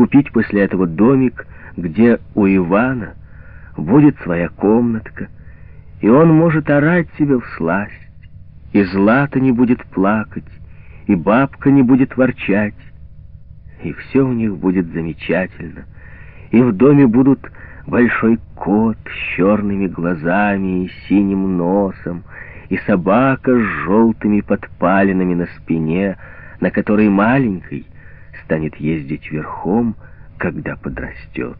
купить после этого домик, где у Ивана будет своя комнатка, и он может орать себе в сласть, и Злата не будет плакать, и бабка не будет ворчать, и все у них будет замечательно, и в доме будут большой кот с черными глазами и синим носом, и собака с желтыми подпалинами на спине, на которой маленькой станет ездить верхом, когда подрастет.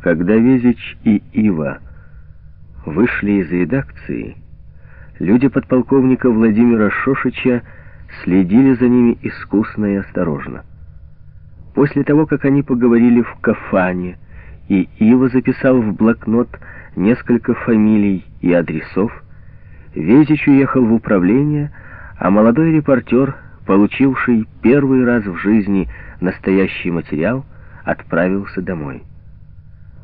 Когда Везич и Ива вышли из редакции, люди подполковника Владимира Шошича следили за ними искусно и осторожно. После того, как они поговорили в кафане, и Ива записал в блокнот несколько фамилий и адресов, Везич уехал в управление, а молодой репортер, получивший первый раз в жизни настоящий материал, отправился домой.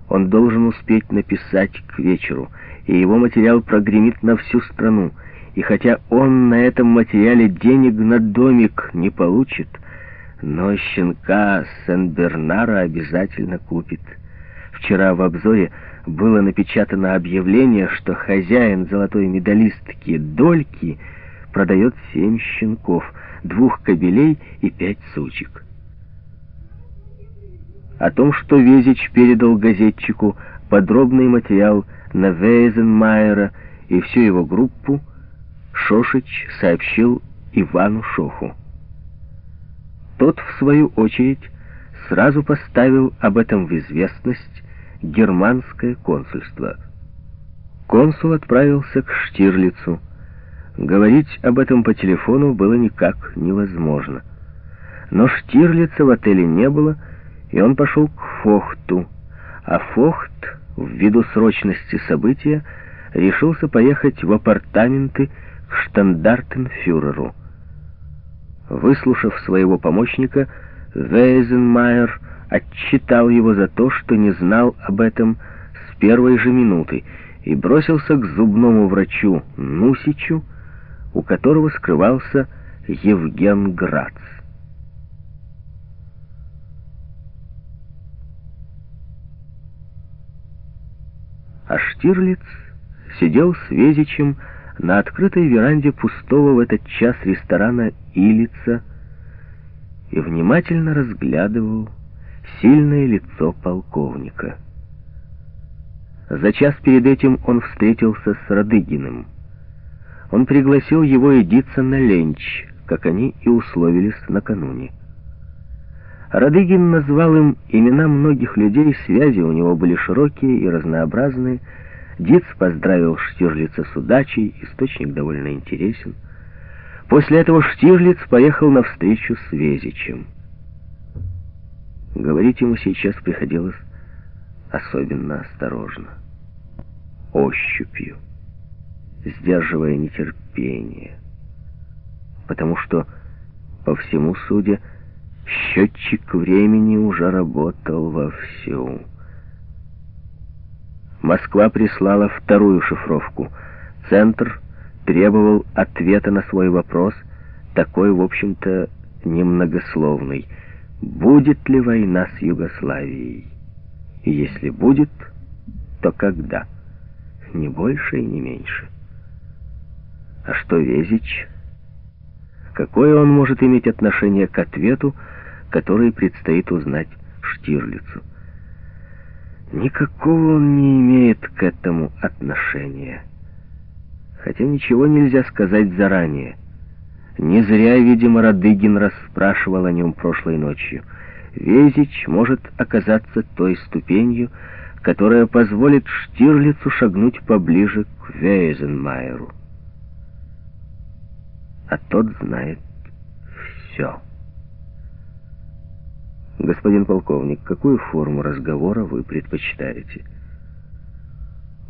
Он должен успеть написать к вечеру, и его материал прогремит на всю страну. И хотя он на этом материале денег на домик не получит, но щенка Сен-Бернара обязательно купит. Вчера в обзоре было напечатано объявление, что хозяин золотой медалистки Дольки продает семь щенков, двух кобелей и пять сучек. О том, что Везич передал газетчику подробный материал на Вейзенмайера и всю его группу, Шошич сообщил Ивану Шоху. Тот, в свою очередь, сразу поставил об этом в известность германское консульство. Консул отправился к Штирлицу. Говорить об этом по телефону было никак невозможно. Но Штирлица в отеле не было, и он пошел к Фохту, а Фохт, ввиду срочности события, решился поехать в апартаменты к штандартенфюреру. Выслушав своего помощника, Вейзенмайер отчитал его за то, что не знал об этом с первой же минуты, и бросился к зубному врачу Нусичу, у которого скрывался Евген Грац. а Штирлиц сидел с Везичем на открытой веранде пустого в этот час ресторана «Илица» и внимательно разглядывал сильное лицо полковника. За час перед этим он встретился с Радыгиным. Он пригласил его идиться на ленч, как они и условились накануне. Радыгин назвал им имена многих людей, связи у него были широкие и разнообразные. Диц поздравил Штирлица с удачей, источник довольно интересен. После этого Штирлиц поехал на встречу с Везичем. Говорить ему сейчас приходилось особенно осторожно, ощупью, сдерживая нетерпение, потому что, по всему суде, Счетчик времени уже работал вовсю. Москва прислала вторую шифровку. Центр требовал ответа на свой вопрос, такой, в общем-то, немногословный. Будет ли война с Югославией? Если будет, то когда? Не больше и не меньше. А что Везич? Какое он может иметь отношение к ответу, который предстоит узнать Штирлицу. Никакого он не имеет к этому отношения. Хотя ничего нельзя сказать заранее. Не зря, видимо, Радыгин расспрашивал о нем прошлой ночью. Везич может оказаться той ступенью, которая позволит Штирлицу шагнуть поближе к Вейзенмайеру. А тот знает все. «Господин полковник, какую форму разговора вы предпочитаете?»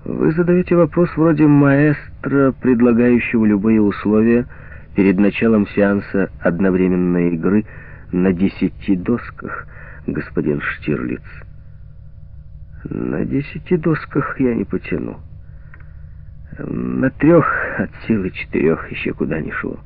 «Вы задаете вопрос вроде маэстро, предлагающего любые условия перед началом сеанса одновременной игры на десяти досках, господин Штирлиц». «На десяти досках я не потяну. На трех от силы четырех еще куда ни шло».